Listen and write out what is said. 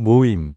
모임